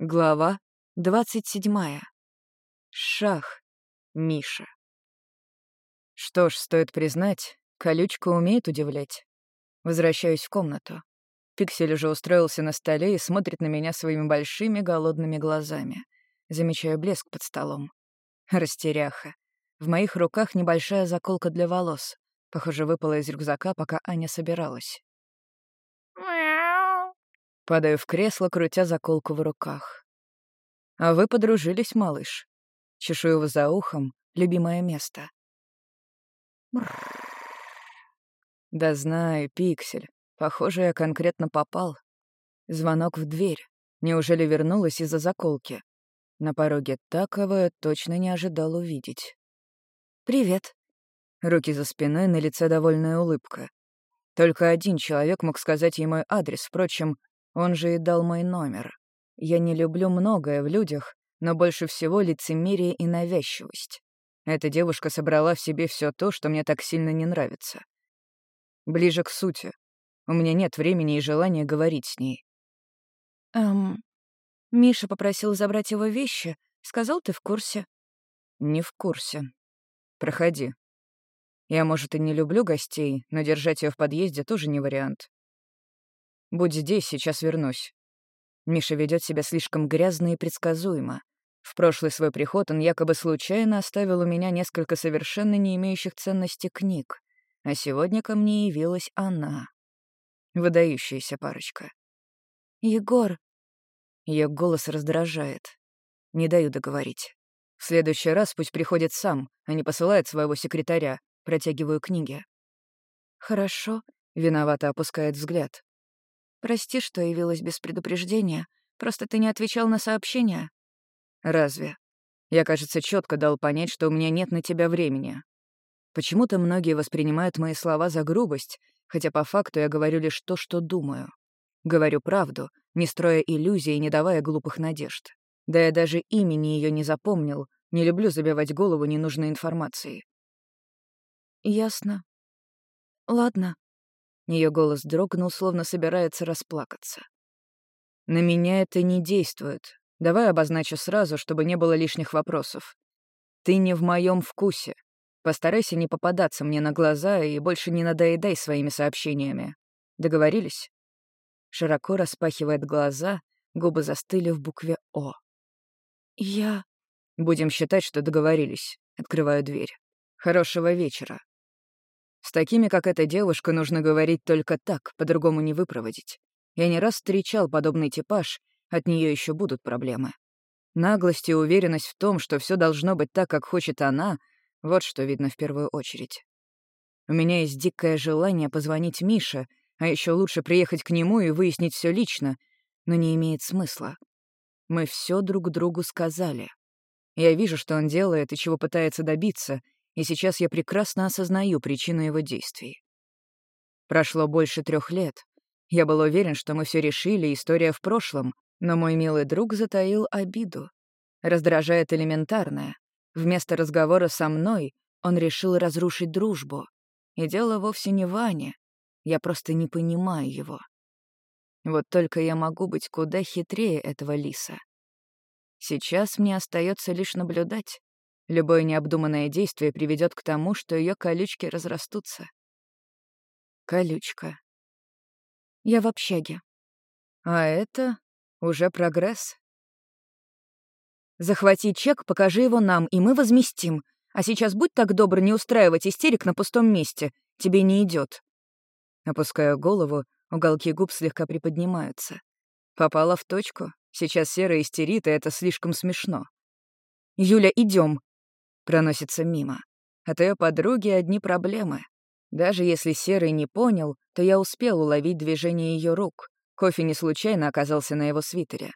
Глава двадцать седьмая. Шах. Миша. Что ж, стоит признать, колючка умеет удивлять. Возвращаюсь в комнату. Пиксель уже устроился на столе и смотрит на меня своими большими голодными глазами. Замечаю блеск под столом. Растеряха. В моих руках небольшая заколка для волос. Похоже, выпала из рюкзака, пока Аня собиралась. Падаю в кресло, крутя заколку в руках. А вы подружились, малыш. Чешу его за ухом, любимое место. Да знаю, Пиксель. Похоже, я конкретно попал. Звонок в дверь. Неужели вернулась из-за заколки? На пороге такого я точно не ожидал увидеть. «Привет». Руки за спиной, на лице довольная улыбка. Только один человек мог сказать ей мой адрес, впрочем, он же и дал мой номер. Я не люблю многое в людях, но больше всего лицемерие и навязчивость. Эта девушка собрала в себе все то, что мне так сильно не нравится. Ближе к сути. У меня нет времени и желания говорить с ней. Эм, Миша попросил забрать его вещи. Сказал, ты в курсе? Не в курсе. Проходи. Я, может, и не люблю гостей, но держать ее в подъезде тоже не вариант. Будь здесь, сейчас вернусь. Миша ведет себя слишком грязно и предсказуемо. В прошлый свой приход он якобы случайно оставил у меня несколько совершенно не имеющих ценности книг, а сегодня ко мне явилась она. Выдающаяся парочка. «Егор!» Ее голос раздражает. Не даю договорить. В следующий раз пусть приходит сам, а не посылает своего секретаря. Протягиваю книги. «Хорошо», — виновато опускает взгляд. Прости, что явилась без предупреждения. Просто ты не отвечал на сообщения. Разве? Я, кажется, четко дал понять, что у меня нет на тебя времени. Почему-то многие воспринимают мои слова за грубость, хотя по факту я говорю лишь то, что думаю. Говорю правду, не строя иллюзий и не давая глупых надежд. Да я даже имени ее не запомнил, не люблю забивать голову ненужной информацией. Ясно. Ладно, ее голос дрогнул, словно собирается расплакаться. «На меня это не действует. Давай обозначу сразу, чтобы не было лишних вопросов. Ты не в моем вкусе. Постарайся не попадаться мне на глаза и больше не надоедай своими сообщениями. Договорились?» Широко распахивает глаза, губы застыли в букве «О». «Я...» «Будем считать, что договорились». Открываю дверь. «Хорошего вечера». С такими, как эта девушка, нужно говорить только так, по-другому не выпроводить. Я не раз встречал подобный типаж, от нее еще будут проблемы. Наглость и уверенность в том, что все должно быть так, как хочет она, вот что видно в первую очередь. У меня есть дикое желание позвонить Мише, а еще лучше приехать к нему и выяснить все лично, но не имеет смысла. Мы все друг другу сказали. Я вижу, что он делает и чего пытается добиться, и сейчас я прекрасно осознаю причину его действий. Прошло больше трех лет. Я был уверен, что мы все решили, история в прошлом, но мой милый друг затаил обиду. Раздражает элементарное. Вместо разговора со мной он решил разрушить дружбу. И дело вовсе не в. Я просто не понимаю его. Вот только я могу быть куда хитрее этого лиса. Сейчас мне остается лишь наблюдать. Любое необдуманное действие приведет к тому, что ее колючки разрастутся. Колючка. Я в общаге. А это уже прогресс. Захвати чек, покажи его нам, и мы возместим. А сейчас будь так добр не устраивать истерик на пустом месте. Тебе не идет. Опускаю голову, уголки губ слегка приподнимаются. Попала в точку. Сейчас Сера истерит, и это слишком смешно. «Юля, идем, Проносится мимо. От ее подруги одни проблемы. Даже если Серый не понял, то я успел уловить движение ее рук. Кофе не случайно оказался на его свитере.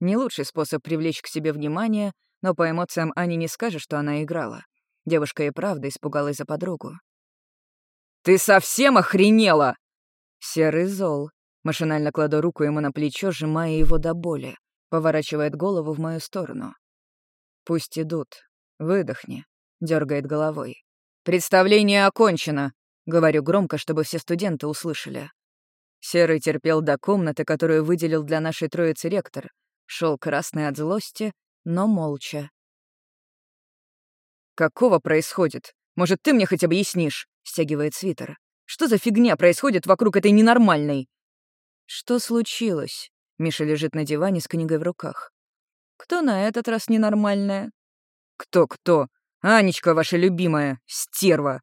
Не лучший способ привлечь к себе внимание, но по эмоциям Ани не скажешь, что она играла. Девушка и правда испугалась за подругу. «Ты совсем охренела!» Серый зол. Машинально кладу руку ему на плечо, сжимая его до боли. Поворачивает голову в мою сторону. «Пусть идут. «Выдохни», — дергает головой. «Представление окончено», — говорю громко, чтобы все студенты услышали. Серый терпел до комнаты, которую выделил для нашей троицы ректор. шел красный от злости, но молча. «Какого происходит? Может, ты мне хоть объяснишь?» — стягивает свитер. «Что за фигня происходит вокруг этой ненормальной?» «Что случилось?» Миша лежит на диване с книгой в руках. «Кто на этот раз ненормальная?» «Кто-кто? Анечка ваша любимая, стерва!»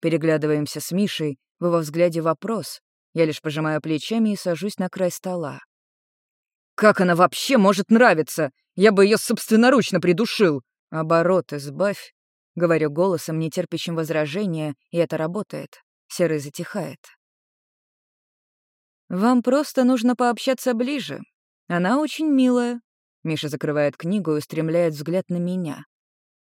Переглядываемся с Мишей, в его взгляде вопрос. Я лишь пожимаю плечами и сажусь на край стола. «Как она вообще может нравиться? Я бы ее собственноручно придушил!» «Оборот избавь», — говорю голосом, нетерпящим возражения, и это работает. Серый затихает. «Вам просто нужно пообщаться ближе. Она очень милая». Миша закрывает книгу и устремляет взгляд на меня.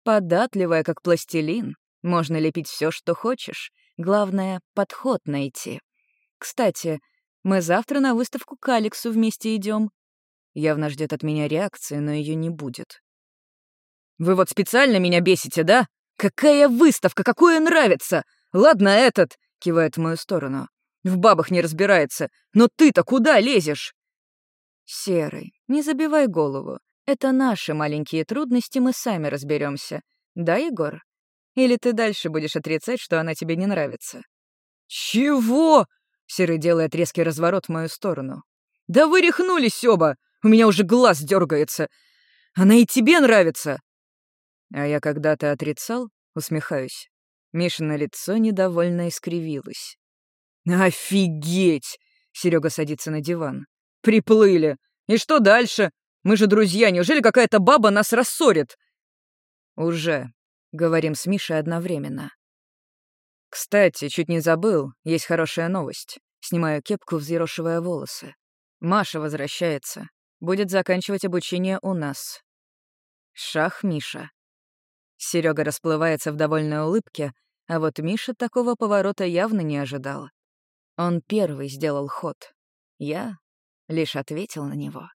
«Податливая, как пластилин. Можно лепить все, что хочешь. Главное — подход найти. Кстати, мы завтра на выставку к Алексу вместе идем. Явно ждет от меня реакции, но ее не будет. «Вы вот специально меня бесите, да? Какая выставка, какое нравится! Ладно этот!» — кивает в мою сторону. В бабах не разбирается. Но ты-то куда лезешь?» «Серый, не забивай голову. Это наши маленькие трудности, мы сами разберемся. Да, Егор? Или ты дальше будешь отрицать, что она тебе не нравится?» «Чего?» — Серый делает резкий разворот в мою сторону. «Да вы рехнулись оба! У меня уже глаз дергается. Она и тебе нравится!» А я когда-то отрицал, усмехаюсь. Мишина лицо недовольно искривилось. «Офигеть!» — Серега садится на диван. «Приплыли! И что дальше? Мы же друзья, неужели какая-то баба нас рассорит?» «Уже», — говорим с Мишей одновременно. «Кстати, чуть не забыл, есть хорошая новость». Снимаю кепку, взъерошивая волосы. Маша возвращается. Будет заканчивать обучение у нас. Шах Миша. Серега расплывается в довольной улыбке, а вот Миша такого поворота явно не ожидал. Он первый сделал ход. Я лишь ответил на него.